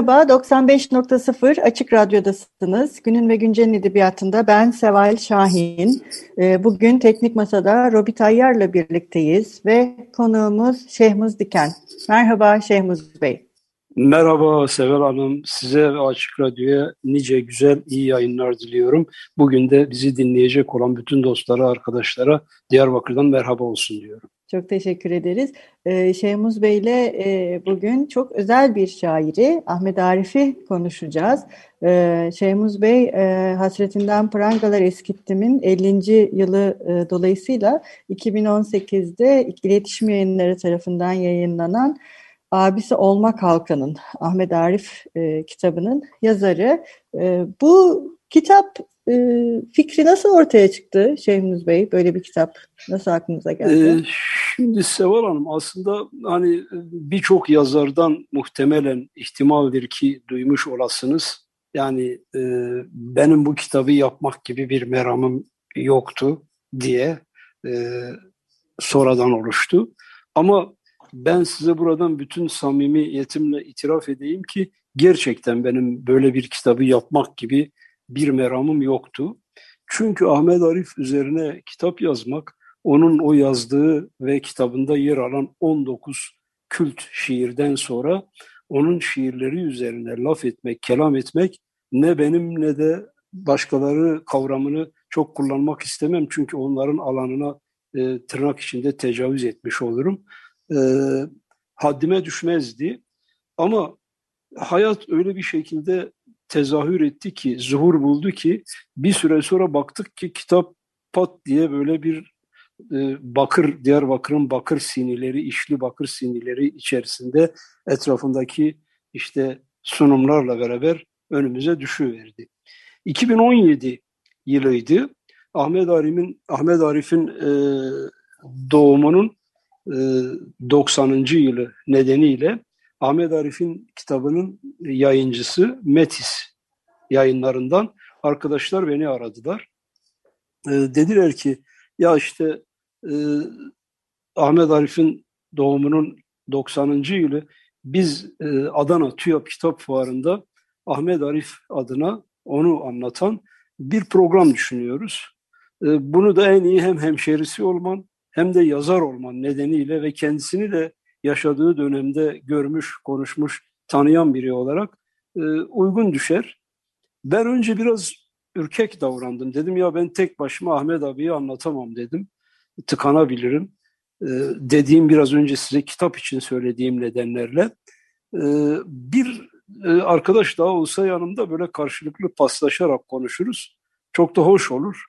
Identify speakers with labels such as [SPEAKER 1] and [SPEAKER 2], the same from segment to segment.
[SPEAKER 1] Merhaba, 95.0 Açık Radyo'dasınız. Günün ve Güncel'in edebiyatında ben Seval Şahin. Ee, bugün Teknik Masa'da Robi Tayyar'la birlikteyiz ve konuğumuz Şehmuz Diken. Merhaba Şehmuz Bey.
[SPEAKER 2] Merhaba Seval Hanım, size ve Açık Radyo'ya nice güzel, iyi yayınlar diliyorum. Bugün de bizi dinleyecek olan bütün dostlara, arkadaşlara Diyarbakır'dan merhaba olsun diyorum.
[SPEAKER 1] Çok teşekkür ederiz. Ee, Şeyhmuz Bey ile e, bugün çok özel bir şairi Ahmet Arif'i konuşacağız. Ee, Şeyhmuz Bey e, Hasretinden Prangalar Eskittim'in 50. yılı e, dolayısıyla 2018'de İletişim Yayınları tarafından yayınlanan Abisi Olmak Halkanın Ahmet Arif e, kitabının yazarı. E, bu kitap e, fikri nasıl ortaya çıktı Şeyhmuz Bey? Böyle bir kitap nasıl aklınıza geldi? Ee,
[SPEAKER 2] şimdi Seval Hanım aslında hani birçok yazardan muhtemelen ihtimaldir ki duymuş olasınız. Yani e, benim bu kitabı yapmak gibi bir meramım yoktu diye e, sonradan oluştu. Ama ben size buradan bütün samimiyetimle itiraf edeyim ki gerçekten benim böyle bir kitabı yapmak gibi bir meramım yoktu. Çünkü Ahmet Arif üzerine kitap yazmak, onun o yazdığı ve kitabında yer alan 19 kült şiirden sonra onun şiirleri üzerine laf etmek, kelam etmek ne benim ne de başkaları kavramını çok kullanmak istemem. Çünkü onların alanına e, tırnak içinde tecavüz etmiş olurum e, haddime düşmezdi. Ama hayat öyle bir şekilde tezahür etti ki, zuhur buldu ki bir süre sonra baktık ki kitap pat diye böyle bir e, bakır, Diyarbakır'ın bakır sinileri, işli bakır sinileri içerisinde etrafındaki işte sunumlarla beraber önümüze düşüverdi. 2017 yılıydı. Ahmet Arif'in Ahmet Arif'in e, doğumunun 90. E, yılı nedeniyle Ahmet Arif'in kitabının yayıncısı Metis yayınlarından arkadaşlar beni aradılar. E, dediler ki ya işte e, Ahmet Arif'in doğumunun 90. yılı biz Adana TÜYAP Kitap Fuarı'nda Ahmet Arif adına onu anlatan bir program düşünüyoruz. Bunu da en iyi hem hemşerisi olman hem de yazar olman nedeniyle ve kendisini de yaşadığı dönemde görmüş, konuşmuş, tanıyan biri olarak e, uygun düşer. Ben önce biraz ürkek davrandım. Dedim ya ben tek başıma Ahmet abiyi anlatamam dedim. Tıkanabilirim. E, dediğim biraz önce size kitap için söylediğim nedenlerle. E, bir e, arkadaş daha olsa yanımda böyle karşılıklı paslaşarak konuşuruz. Çok da hoş olur.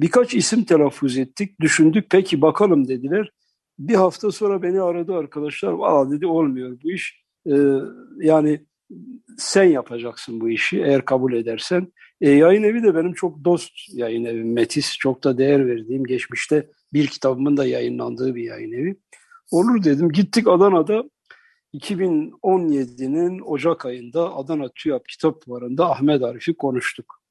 [SPEAKER 2] Birkaç isim telaffuz ettik, düşündük, peki bakalım dediler. Bir hafta sonra beni aradı arkadaşlar, valla dedi olmuyor bu iş. Ee, yani sen yapacaksın bu işi eğer kabul edersen. E, yayın evi de benim çok dost yayın evim Metis. Çok da değer verdiğim geçmişte bir kitabımın da yayınlandığı bir yayın evi. Olur dedim. Gittik Adana'da 2017'nin Ocak ayında Adana TÜYAP Kitap Fuarı'nda Ahmet Arif'i konuştuk.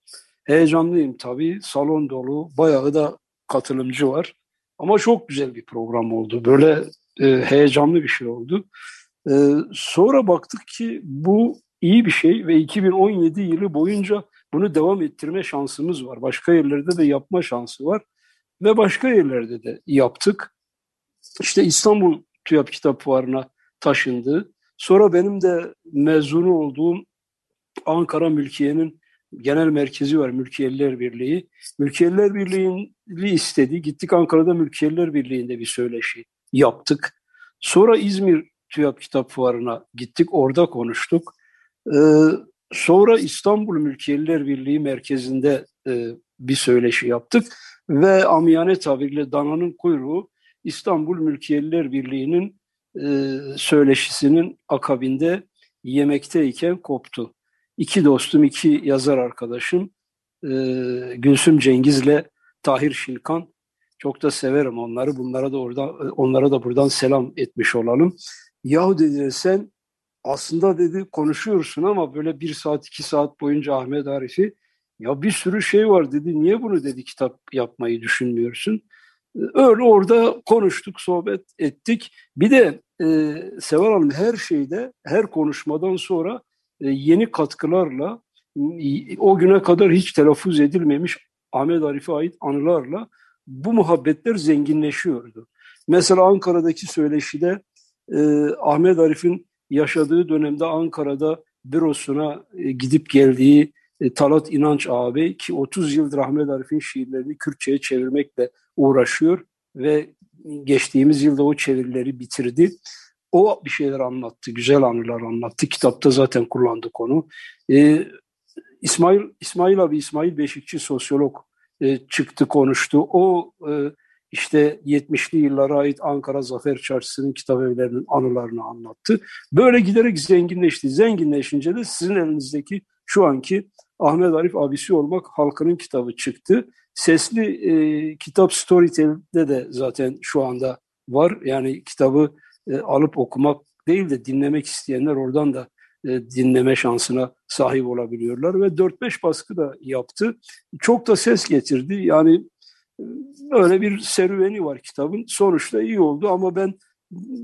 [SPEAKER 2] Heyecanlıyım tabii. Salon dolu. Bayağı da katılımcı var. Ama çok güzel bir program oldu. Böyle e, heyecanlı bir şey oldu. E, sonra baktık ki bu iyi bir şey ve 2017 yılı boyunca bunu devam ettirme şansımız var. Başka yerlerde de yapma şansı var. Ve başka yerlerde de yaptık. İşte İstanbul TÜYAP Kitap Fuarı'na taşındı. Sonra benim de mezunu olduğum Ankara Mülkiye'nin genel merkezi var Mülkiyeliler Birliği. Mülkiyeliler Birliği'ni istedi. Gittik Ankara'da Mülkiyeliler Birliği'nde bir söyleşi yaptık. Sonra İzmir TÜYAP Kitap Fuarı'na gittik. Orada konuştuk. Ee, sonra İstanbul Mülkiyeliler Birliği merkezinde e, bir söyleşi yaptık. ve amiyane tabirle dananın kuyruğu İstanbul Mülkiyeliler Birliği'nin e, söyleşisinin akabinde yemekteyken koptu. İki dostum, iki yazar arkadaşım e, Gülsüm Cengiz'le Tahir Şilkan çok da severim onları. Bunlara da orada onlara da buradan selam etmiş olalım. Yahu dediler sen aslında dedi konuşuyorsun ama böyle bir saat iki saat boyunca Ahmet Arif'i ya bir sürü şey var dedi. Niye bunu dedi kitap yapmayı düşünmüyorsun? Öyle orada konuştuk, sohbet ettik. Bir de e, Seval Hanım her şeyde, her konuşmadan sonra e, yeni katkılarla o güne kadar hiç telaffuz edilmemiş Ahmet Arif'e ait anılarla bu muhabbetler zenginleşiyordu. Mesela Ankara'daki söyleşide e, Ahmet Arif'in yaşadığı dönemde Ankara'da bürosuna e, gidip geldiği e, Talat İnanç ağabey ki 30 yıldır Ahmet Arif'in şiirlerini Kürtçe'ye çevirmekle uğraşıyor ve geçtiğimiz yılda o çevirileri bitirdi. O bir şeyler anlattı, güzel anılar anlattı. Kitapta zaten kullandık onu. Ee, İsmail İsmail abi İsmail Beşikçi sosyolog e, çıktı konuştu. O e, işte 70'li yıllara ait Ankara Zafer Çarşısı'nın kitap evlerinin anılarını anlattı. Böyle giderek zenginleşti. Zenginleşince de sizin elinizdeki şu anki Ahmet Arif abisi olmak halkının kitabı çıktı. Sesli e, kitap Storytel'de de zaten şu anda var. Yani kitabı e, alıp okumak değil de dinlemek isteyenler oradan da e, dinleme şansına sahip olabiliyorlar ve 4-5 baskı da yaptı. Çok da ses getirdi. Yani e, öyle bir serüveni var kitabın. Sonuçta iyi oldu ama ben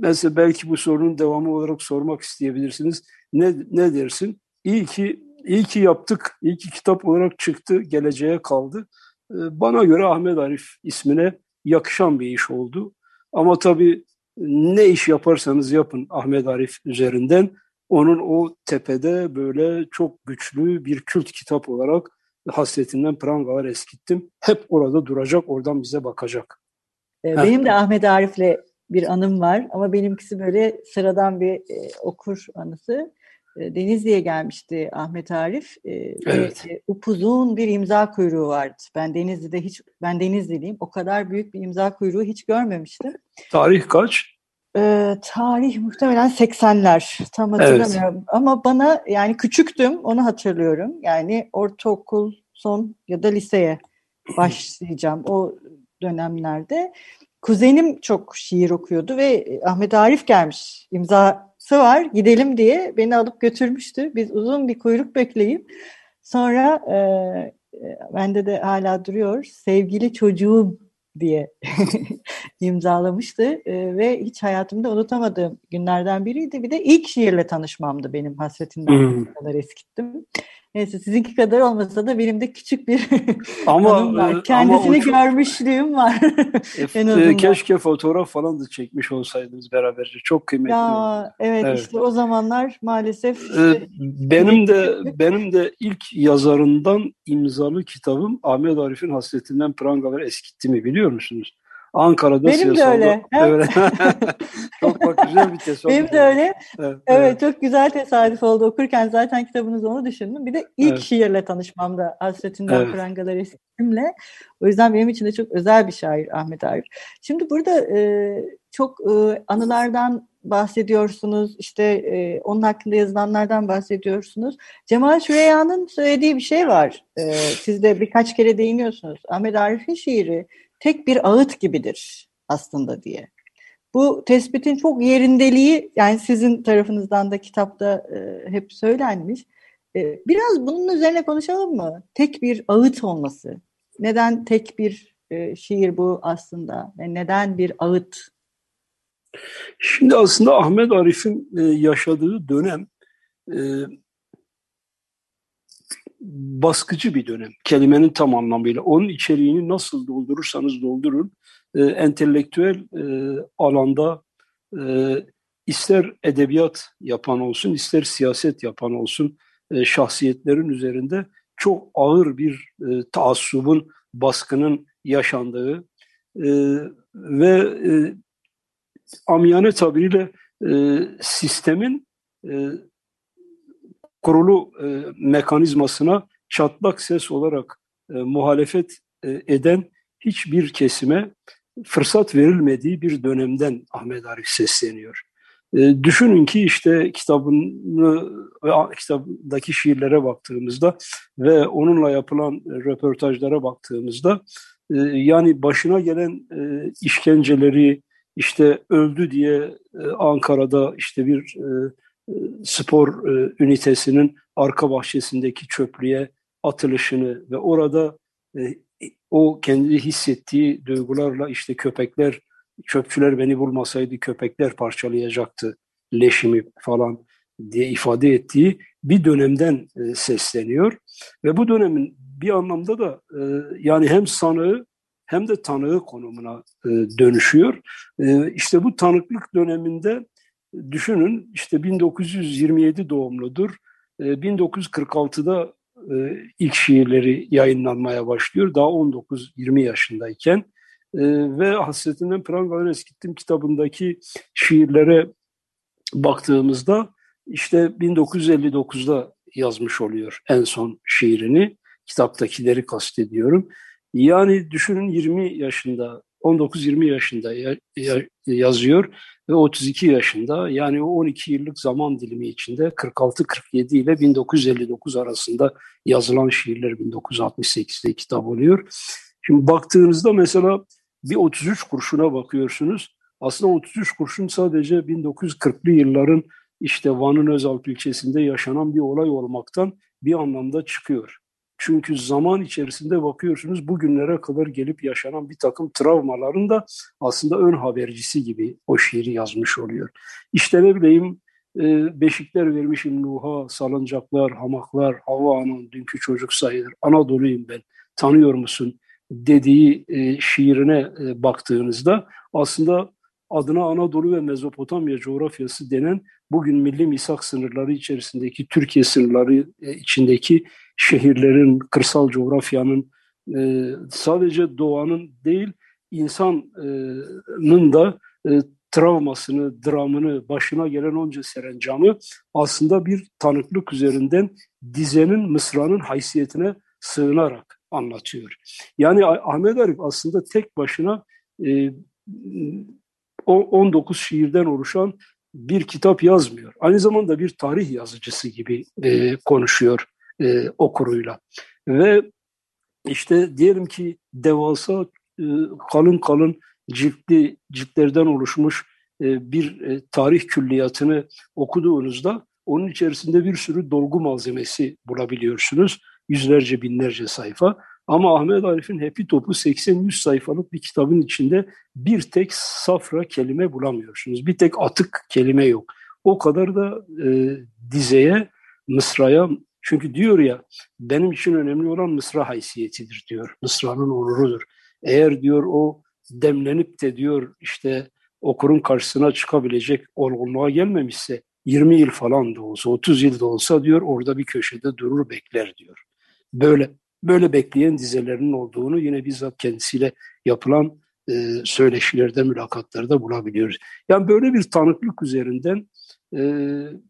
[SPEAKER 2] mesela belki bu sorunun devamı olarak sormak isteyebilirsiniz. Ne, ne dersin? İyi ki iyi ki yaptık. İyi ki kitap olarak çıktı. Geleceğe kaldı. Bana göre Ahmet Arif ismine yakışan bir iş oldu. Ama tabii ne iş yaparsanız yapın Ahmet Arif üzerinden onun o tepede böyle çok güçlü bir kült kitap olarak hasretinden prangalar eskittim. Hep orada duracak, oradan bize bakacak.
[SPEAKER 1] Ee, benim de Ahmet Arif'le bir anım var ama benimkisi böyle sıradan bir e, okur anısı. E, Denizli'ye gelmişti Ahmet Arif. E, evet. Ve, e, upuzun bir imza kuyruğu vardı. Ben Denizli'de hiç, ben Denizli'liyim. O kadar büyük bir imza kuyruğu hiç görmemiştim.
[SPEAKER 2] Tarih kaç?
[SPEAKER 1] e, tarih muhtemelen 80'ler tam hatırlamıyorum evet. ama bana yani küçüktüm onu hatırlıyorum yani ortaokul son ya da liseye başlayacağım o dönemlerde kuzenim çok şiir okuyordu ve Ahmet Arif gelmiş imzası var gidelim diye beni alıp götürmüştü biz uzun bir kuyruk bekleyip sonra e, bende de hala duruyor sevgili çocuğum diye imzalamıştı e, ve hiç hayatımda unutamadığım günlerden biriydi. Bir de ilk şiirle tanışmamdı benim hasretinden hmm. kadar eskittim. Neyse sizinki kadar olmasa da benim de küçük bir ama, var. E, Kendisini ama çok... görmüşlüğüm var.
[SPEAKER 2] en azından. Keşke fotoğraf falan da çekmiş olsaydınız beraberce. Çok kıymetli.
[SPEAKER 1] Ya, evet, evet işte o zamanlar maalesef.
[SPEAKER 2] Işte, benim de benim de ilk yazarından imzalı kitabım Ahmet Arif'in Hasretinden Prangalar Eskitti mi biliyor musunuz? Ankara'da
[SPEAKER 1] Benim de öyle.
[SPEAKER 2] Çok bak güzel bir tesadüf.
[SPEAKER 1] Benim de öyle. Evet, evet, çok güzel tesadüf oldu. Okurken zaten kitabınızı onu düşündüm. Bir de ilk evet. şiirle tanışmamda Hasretinden evet. Prangalar Eskim'le. O yüzden benim için de çok özel bir şair Ahmet Arif. Şimdi burada e, çok e, anılardan bahsediyorsunuz. İşte e, onun hakkında yazılanlardan bahsediyorsunuz. Cemal Süreyya'nın söylediği bir şey var. E, siz de birkaç kere değiniyorsunuz. Ahmet Arif'in şiiri tek bir ağıt gibidir aslında diye. Bu tespitin çok yerindeliği yani sizin tarafınızdan da kitapta e, hep söylenmiş. E, biraz bunun üzerine konuşalım mı? Tek bir ağıt olması. Neden tek bir e, şiir bu aslında? Yani neden bir ağıt?
[SPEAKER 2] Şimdi aslında Ahmet Arif'in e, yaşadığı dönem e, baskıcı bir dönem. Kelimenin tam anlamıyla. Onun içeriğini nasıl doldurursanız doldurun. E, entelektüel e, alanda e, ister edebiyat yapan olsun, ister siyaset yapan olsun e, şahsiyetlerin üzerinde çok ağır bir e, taassubun, baskının yaşandığı e, ve e, amiyane tabiriyle e, sistemin e, kurulu e, mekanizmasına çatlak ses olarak e, muhalefet e, eden hiçbir kesime fırsat verilmediği bir dönemden Ahmet Arif sesleniyor. E, düşünün ki işte kitabını kitaptaki şiirlere baktığımızda ve onunla yapılan röportajlara baktığımızda e, yani başına gelen e, işkenceleri işte öldü diye e, Ankara'da işte bir e, e spor e, ünitesinin arka bahçesindeki çöplüğe atılışını ve orada e, o kendi hissettiği duygularla işte köpekler çöpçüler beni bulmasaydı köpekler parçalayacaktı leşimi falan diye ifade ettiği bir dönemden e, sesleniyor. Ve bu dönemin bir anlamda da yani hem sanığı hem de tanığı konumuna dönüşüyor. İşte bu tanıklık döneminde düşünün işte 1927 doğumludur. E, 1946'da e, ilk şiirleri yayınlanmaya başlıyor. Daha 19-20 yaşındayken e, ve Hasretinden Prangalar Eskittim kitabındaki şiirlere baktığımızda işte 1959'da yazmış oluyor en son şiirini. Kitaptakileri kastediyorum. Yani düşünün 20 yaşında, 19-20 yaşında yazıyor ve 32 yaşında yani o 12 yıllık zaman dilimi içinde 46-47 ile 1959 arasında yazılan şiirler 1968'de kitap oluyor. Şimdi baktığınızda mesela bir 33 kurşuna bakıyorsunuz. Aslında 33 kurşun sadece 1940'lı yılların işte Van'ın Özalp ilçesinde yaşanan bir olay olmaktan bir anlamda çıkıyor. Çünkü zaman içerisinde bakıyorsunuz bugünlere kadar gelip yaşanan bir takım travmaların da aslında ön habercisi gibi o şiiri yazmış oluyor. İşte ne bileyim e, beşikler vermişim Nuh'a, salıncaklar, hamaklar, Havva Ana'nın dünkü çocuk sayılır, Anadolu'yum ben, tanıyor musun dediği e, şiirine e, baktığınızda aslında adına Anadolu ve Mezopotamya coğrafyası denen bugün milli misak sınırları içerisindeki Türkiye sınırları içindeki şehirlerin, kırsal coğrafyanın e, sadece doğanın değil insanın da e, travmasını, dramını, başına gelen onca serencamı aslında bir tanıklık üzerinden dizenin, mısranın haysiyetine sığınarak anlatıyor. Yani Ahmet Arif aslında tek başına e, 19 şiirden oluşan bir kitap yazmıyor. Aynı zamanda bir tarih yazıcısı gibi e, konuşuyor e, okuruyla. Ve işte diyelim ki devasa e, kalın kalın ciltli ciltlerden oluşmuş e, bir e, tarih külliyatını okuduğunuzda onun içerisinde bir sürü dolgu malzemesi bulabiliyorsunuz. Yüzlerce binlerce sayfa. Ama Ahmet Arif'in hepi topu 80-100 sayfalık bir kitabın içinde bir tek safra kelime bulamıyorsunuz. Bir tek atık kelime yok. O kadar da e, dizeye, mısraya çünkü diyor ya benim için önemli olan mısra haysiyetidir diyor. Mısranın onurudur. Eğer diyor o demlenip de diyor işte okurun karşısına çıkabilecek olgunluğa gelmemişse 20 yıl falan da olsa 30 yıl da olsa diyor orada bir köşede durur bekler diyor. Böyle böyle bekleyen dizelerinin olduğunu yine bizzat kendisiyle yapılan e, söyleşilerde, mülakatlarda bulabiliyoruz. Yani böyle bir tanıklık üzerinden e,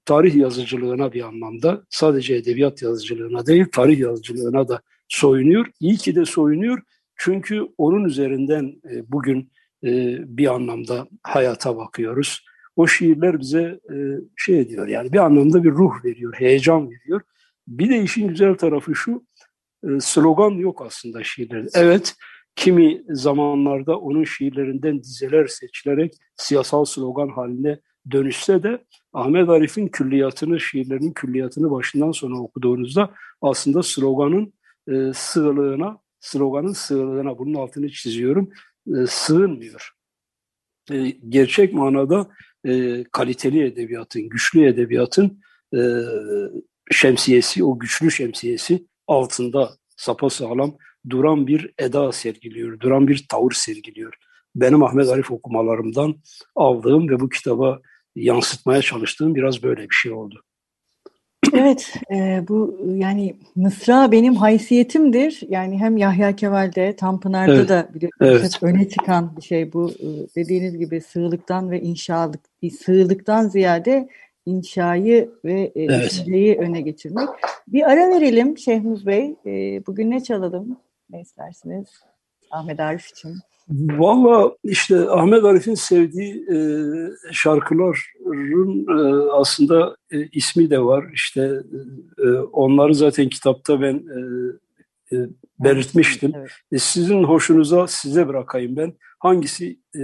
[SPEAKER 2] tarih yazıcılığına bir anlamda sadece edebiyat yazıcılığına değil tarih yazıcılığına da soyunuyor. İyi ki de soyunuyor çünkü onun üzerinden e, bugün e, bir anlamda hayata bakıyoruz. O şiirler bize e, şey ediyor yani bir anlamda bir ruh veriyor, heyecan veriyor. Bir de işin güzel tarafı şu, slogan yok aslında şiirlerde. Evet, kimi zamanlarda onun şiirlerinden dizeler seçilerek siyasal slogan haline dönüşse de Ahmet Arif'in külliyatını, şiirlerinin külliyatını başından sona okuduğunuzda aslında sloganın e, sığlığına, sloganın sığlığına, bunun altını çiziyorum, e, sığınmıyor. E, gerçek manada e, kaliteli edebiyatın, güçlü edebiyatın e, şemsiyesi, o güçlü şemsiyesi altında sapasağlam duran bir eda sergiliyor, duran bir tavır sergiliyor. Benim Ahmet Arif okumalarımdan aldığım ve bu kitaba yansıtmaya çalıştığım biraz böyle bir şey oldu.
[SPEAKER 1] Evet, e, bu yani Mısra benim haysiyetimdir. Yani hem Yahya Kemal'de, Tanpınar'da evet, da biliyorsunuz evet. öne çıkan bir şey bu. E, dediğiniz gibi sığlıktan ve inşalık, sığlıktan ziyade inşayı ve e, evet. öne geçirmek. Bir ara verelim Şehmuz Bey. E, bugün ne çalalım? Ne istersiniz? Ahmet Arif için?
[SPEAKER 2] Valla işte Ahmet Arif'in sevdiği e, şarkıların e, aslında e, ismi de var. İşte e, onları zaten kitapta ben e, e, belirtmiştim. Evet. E, sizin hoşunuza size bırakayım ben. Hangisi e,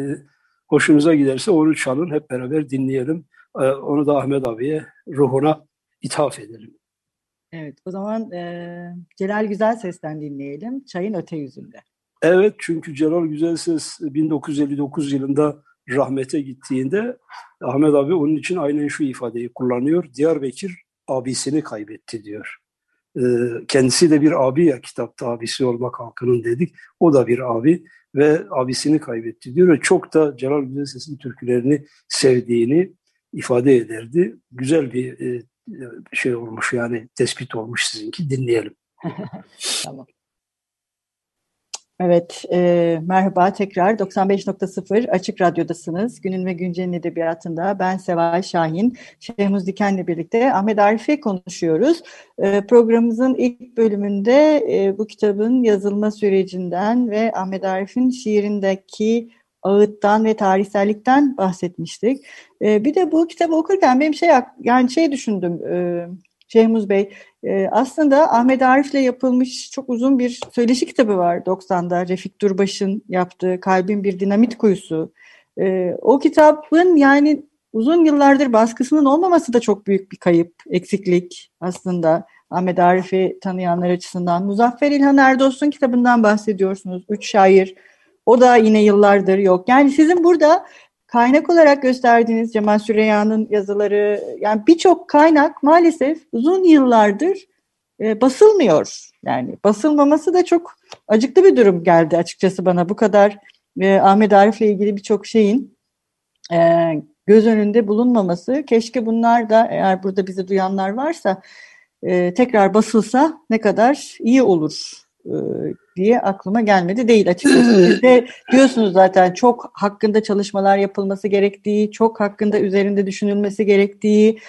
[SPEAKER 2] hoşunuza giderse onu çalın hep beraber dinleyelim. E, onu da Ahmet abiye ruhuna ithaf edelim.
[SPEAKER 1] Evet o zaman e, Celal Güzel Ses'ten dinleyelim. Çayın Öte Yüzünde.
[SPEAKER 2] Evet çünkü Celal Güzelses 1959 yılında rahmete gittiğinde Ahmet abi onun için aynen şu ifadeyi kullanıyor. Diyarbakır abisini kaybetti diyor. Ee, kendisi de bir abi ya kitapta abisi olmak halkının dedik. O da bir abi ve abisini kaybetti diyor ve çok da Celal Güzelses'in türkülerini sevdiğini ifade ederdi. Güzel bir e, şey olmuş yani tespit olmuş sizinki dinleyelim.
[SPEAKER 1] tamam. Evet, e, merhaba tekrar 95.0 Açık Radyo'dasınız. Günün ve Güncel'in edebiyatında ben Seval Şahin, Şehmuz Diken'le birlikte Ahmet Arif'i konuşuyoruz. E, programımızın ilk bölümünde e, bu kitabın yazılma sürecinden ve Ahmet Arif'in şiirindeki ağıttan ve tarihsellikten bahsetmiştik. E, bir de bu kitabı okurken benim şey yani şey düşündüm, e, Şehmuz Bey, e, aslında Ahmet Arif'le yapılmış çok uzun bir söyleşi kitabı var 90'da. Refik Durbaş'ın yaptığı Kalbin Bir Dinamit Kuyusu. E, o kitabın yani uzun yıllardır baskısının olmaması da çok büyük bir kayıp, eksiklik aslında. Ahmet Arif'i tanıyanlar açısından. Muzaffer İlhan Erdos'un kitabından bahsediyorsunuz. Üç şair. O da yine yıllardır yok. Yani sizin burada kaynak olarak gösterdiğiniz Cemal Süreyya'nın yazıları, yani birçok kaynak maalesef uzun yıllardır e, basılmıyor. Yani basılmaması da çok acıklı bir durum geldi açıkçası bana. Bu kadar e, Ahmet Arif'le ilgili birçok şeyin e, göz önünde bulunmaması. Keşke bunlar da eğer burada bizi duyanlar varsa e, tekrar basılsa ne kadar iyi olur e, diye aklıma gelmedi değil açıkçası. Siz de diyorsunuz zaten çok hakkında çalışmalar yapılması gerektiği, çok hakkında üzerinde düşünülmesi gerektiği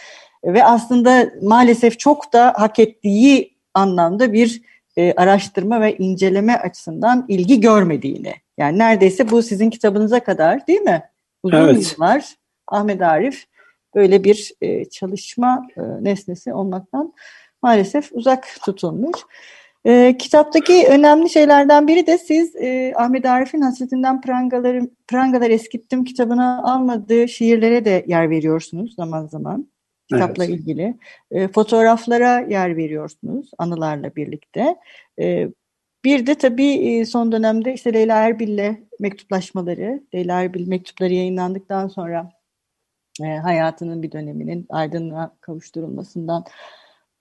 [SPEAKER 1] ve aslında maalesef çok da hak ettiği anlamda bir e, araştırma ve inceleme açısından ilgi görmediğini. Yani neredeyse bu sizin kitabınıza kadar değil mi? Uzun evet. yıllar Ahmet Arif böyle bir e, çalışma e, nesnesi olmaktan maalesef uzak tutulmuş. E, kitaptaki önemli şeylerden biri de siz e, Ahmet Arif'in Hasretinden Prangaları, Prangalar Eskittim kitabına almadığı şiirlere de yer veriyorsunuz zaman zaman. Kitapla evet. ilgili. E, fotoğraflara yer veriyorsunuz anılarla birlikte. E, bir de tabii e, son dönemde işte Leyla Erbil'le mektuplaşmaları, Leyla Erbil mektupları yayınlandıktan sonra e, hayatının bir döneminin aydınlığa kavuşturulmasından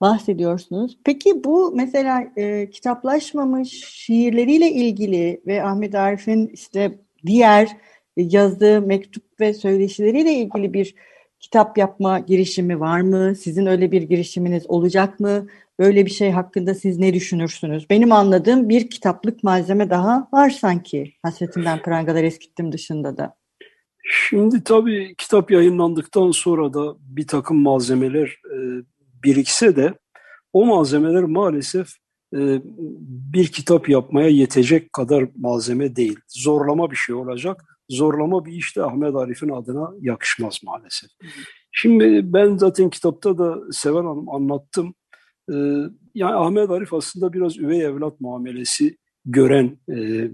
[SPEAKER 1] bahsediyorsunuz. Peki bu mesela e, kitaplaşmamış şiirleriyle ilgili ve Ahmet Arif'in işte diğer yazdığı mektup ve söyleşileriyle ilgili bir kitap yapma girişimi var mı? Sizin öyle bir girişiminiz olacak mı? Böyle bir şey hakkında siz ne düşünürsünüz? Benim anladığım bir kitaplık malzeme daha var sanki. Hasretinden prangalar eskittim dışında da.
[SPEAKER 2] Şimdi tabii kitap yayınlandıktan sonra da bir takım malzemeler e, birikse de o malzemeler maalesef e, bir kitap yapmaya yetecek kadar malzeme değil. Zorlama bir şey olacak. Zorlama bir işte Ahmet Arif'in adına yakışmaz maalesef. Şimdi ben zaten kitapta da Seven Hanım anlattım. Ee, yani Ahmet Arif aslında biraz üvey evlat muamelesi gören e,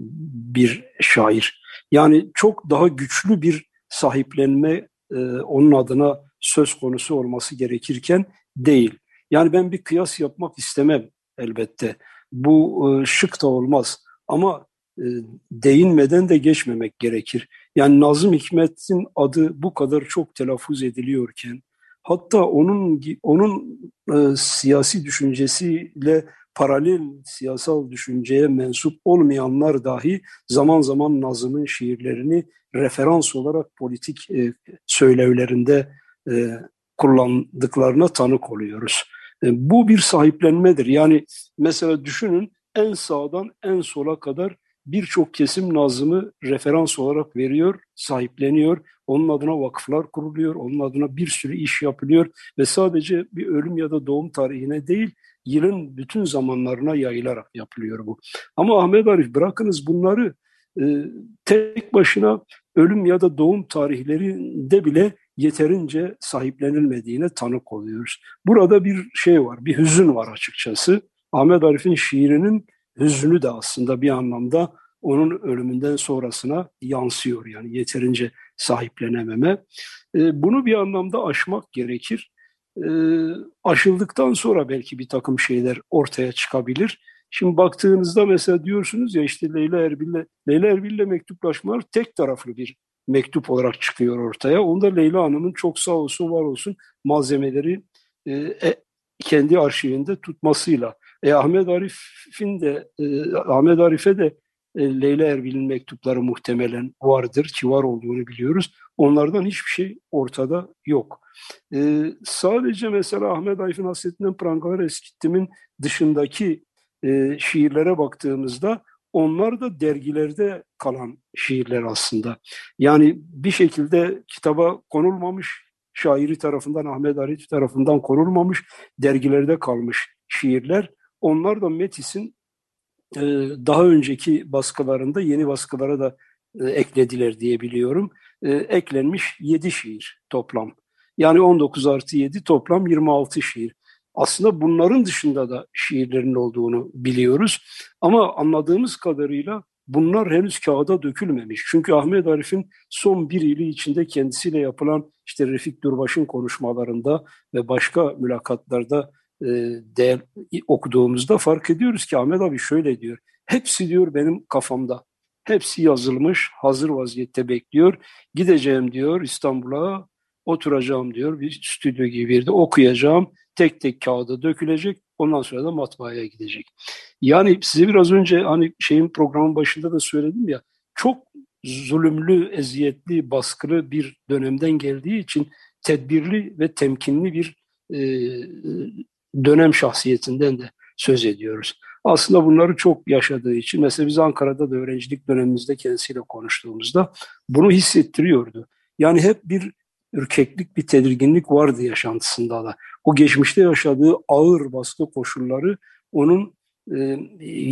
[SPEAKER 2] bir şair. Yani çok daha güçlü bir sahiplenme e, onun adına söz konusu olması gerekirken değil. Yani ben bir kıyas yapmak istemem elbette. Bu e, şık da olmaz. Ama e, değinmeden de geçmemek gerekir. Yani Nazım Hikmet'in adı bu kadar çok telaffuz ediliyorken, hatta onun onun e, siyasi düşüncesiyle paralel siyasal düşünceye mensup olmayanlar dahi zaman zaman Nazım'ın şiirlerini referans olarak politik e, söylevlerinde e, kullandıklarına tanık oluyoruz. E, bu bir sahiplenmedir. Yani mesela düşünün en sağdan en sola kadar birçok kesim Nazım'ı referans olarak veriyor, sahipleniyor. Onun adına vakıflar kuruluyor, onun adına bir sürü iş yapılıyor ve sadece bir ölüm ya da doğum tarihine değil, yılın bütün zamanlarına yayılarak yapılıyor bu. Ama Ahmet Arif bırakınız bunları e, tek başına ölüm ya da doğum tarihlerinde bile yeterince sahiplenilmediğine tanık oluyoruz. Burada bir şey var, bir hüzün var açıkçası. Ahmet Arif'in şiirinin hüznü de aslında bir anlamda onun ölümünden sonrasına yansıyor yani yeterince sahiplenememe. E, bunu bir anlamda aşmak gerekir. E, aşıldıktan sonra belki bir takım şeyler ortaya çıkabilir. Şimdi baktığınızda mesela diyorsunuz ya işte Leyla Erbil'le Leyla Erbil'le mektuplaşmalar tek taraflı bir mektup olarak çıkıyor ortaya. Onda Leyla Hanım'ın çok sağ olsun var olsun malzemeleri e, e, kendi arşivinde tutmasıyla. E, Ahmet Arif'in de e, Ahmet Arif'e de e, Leyla Erbil'in mektupları muhtemelen vardır ki var olduğunu biliyoruz. Onlardan hiçbir şey ortada yok. E, sadece mesela Ahmet Arif'in Hasretinden Prangalar Eskittim'in dışındaki e, şiirlere baktığımızda onlar da dergilerde kalan şiirler aslında. Yani bir şekilde kitaba konulmamış, şairi tarafından, Ahmet Arif tarafından konulmamış, dergilerde kalmış şiirler. Onlar da Metis'in e, daha önceki baskılarında yeni baskılara da e, eklediler diye biliyorum. E, eklenmiş 7 şiir toplam. Yani 19 artı 7 toplam 26 şiir. Aslında bunların dışında da şiirlerin olduğunu biliyoruz. Ama anladığımız kadarıyla bunlar henüz kağıda dökülmemiş. Çünkü Ahmet Arif'in son bir yılı içinde kendisiyle yapılan işte Refik Durbaş'ın konuşmalarında ve başka mülakatlarda e, değer, okuduğumuzda fark ediyoruz ki Ahmet abi şöyle diyor. Hepsi diyor benim kafamda. Hepsi yazılmış, hazır vaziyette bekliyor. Gideceğim diyor İstanbul'a, oturacağım diyor bir stüdyo gibi bir yerde okuyacağım. Tek tek kağıda dökülecek. Ondan sonra da matbaaya gidecek. Yani size biraz önce hani şeyin programın başında da söyledim ya çok zulümlü, eziyetli, baskılı bir dönemden geldiği için tedbirli ve temkinli bir e, dönem şahsiyetinden de söz ediyoruz. Aslında bunları çok yaşadığı için mesela biz Ankara'da da öğrencilik dönemimizde kendisiyle konuştuğumuzda bunu hissettiriyordu. Yani hep bir ürkeklik, bir tedirginlik vardı yaşantısında da. O geçmişte yaşadığı ağır baskı koşulları onun e,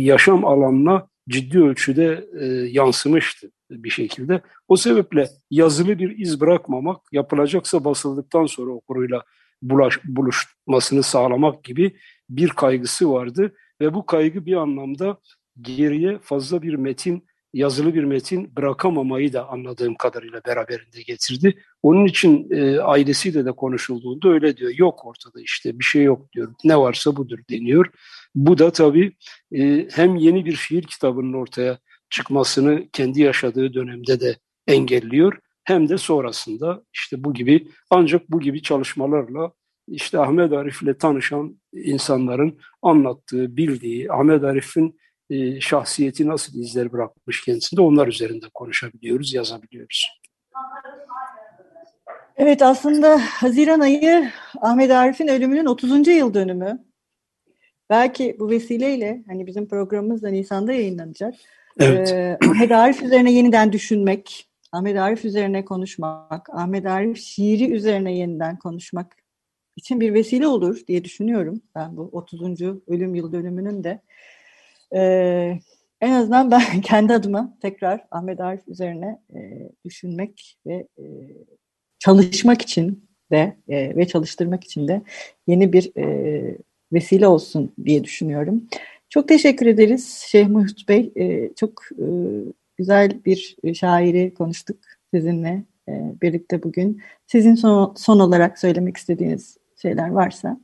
[SPEAKER 2] yaşam alanına ciddi ölçüde e, yansımıştı bir şekilde. O sebeple yazılı bir iz bırakmamak, yapılacaksa basıldıktan sonra okuruyla bulaş, buluşmasını sağlamak gibi bir kaygısı vardı ve bu kaygı bir anlamda geriye fazla bir metin, yazılı bir metin bırakamamayı da anladığım kadarıyla beraberinde getirdi. Onun için e, ailesiyle de konuşulduğunda öyle diyor. Yok ortada işte bir şey yok diyor. Ne varsa budur deniyor. Bu da tabii e, hem yeni bir şiir kitabının ortaya çıkmasını kendi yaşadığı dönemde de engelliyor hem de sonrasında işte bu gibi ancak bu gibi çalışmalarla işte Ahmet Arif ile tanışan insanların anlattığı, bildiği, Ahmet Arif'in e, şahsiyeti nasıl izler bırakmış kendisinde onlar üzerinde konuşabiliyoruz, yazabiliyoruz.
[SPEAKER 1] Evet aslında Haziran ayı Ahmet Arif'in ölümünün 30. yıl dönümü. Belki bu vesileyle hani bizim programımız da Nisan'da yayınlanacak. Evet. Ee, Ahmet Arif üzerine yeniden düşünmek, Ahmet Arif üzerine konuşmak, Ahmet Arif şiiri üzerine yeniden konuşmak için bir vesile olur diye düşünüyorum. Ben bu 30. ölüm yıl dönümünün de. Ee, en azından ben kendi adıma tekrar Ahmet Arif üzerine e, düşünmek ve e, çalışmak için de e, ve çalıştırmak için de yeni bir e, vesile olsun diye düşünüyorum. Çok teşekkür ederiz Şeyh Muhit Bey. E, çok e, güzel bir e, şairi konuştuk sizinle e, birlikte bugün. Sizin son, son olarak söylemek istediğiniz şeyler varsa.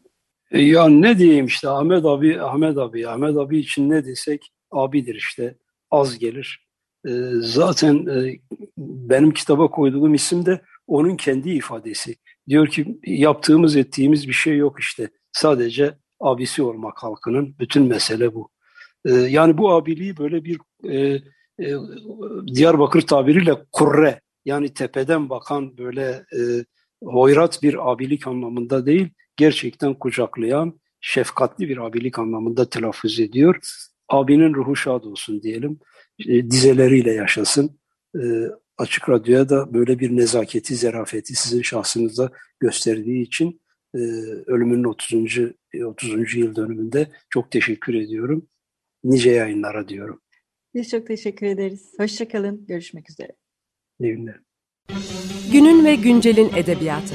[SPEAKER 2] E, ya ne diyeyim işte Ahmet abi, Ahmet abi, Ahmet abi için ne desek abidir işte az gelir. Zaten benim kitaba koyduğum isim de onun kendi ifadesi. Diyor ki yaptığımız ettiğimiz bir şey yok işte. Sadece abisi olmak halkının bütün mesele bu. Yani bu abiliği böyle bir e, Diyarbakır tabiriyle kurre yani tepeden bakan böyle e, hoyrat bir abilik anlamında değil, gerçekten kucaklayan, şefkatli bir abilik anlamında telaffuz ediyor. Abinin ruhu şad olsun diyelim, e, dizeleriyle yaşasın. E, açık Radyo'ya da böyle bir nezaketi, zerafeti sizin şahsınızda gösterdiği için e, ölümünün 30. 30. yıl dönümünde çok teşekkür ediyorum. Nice yayınlara diyorum.
[SPEAKER 1] Biz çok teşekkür ederiz. Hoşçakalın. Görüşmek üzere.
[SPEAKER 2] İyi günler.
[SPEAKER 3] Günün ve güncelin edebiyatı.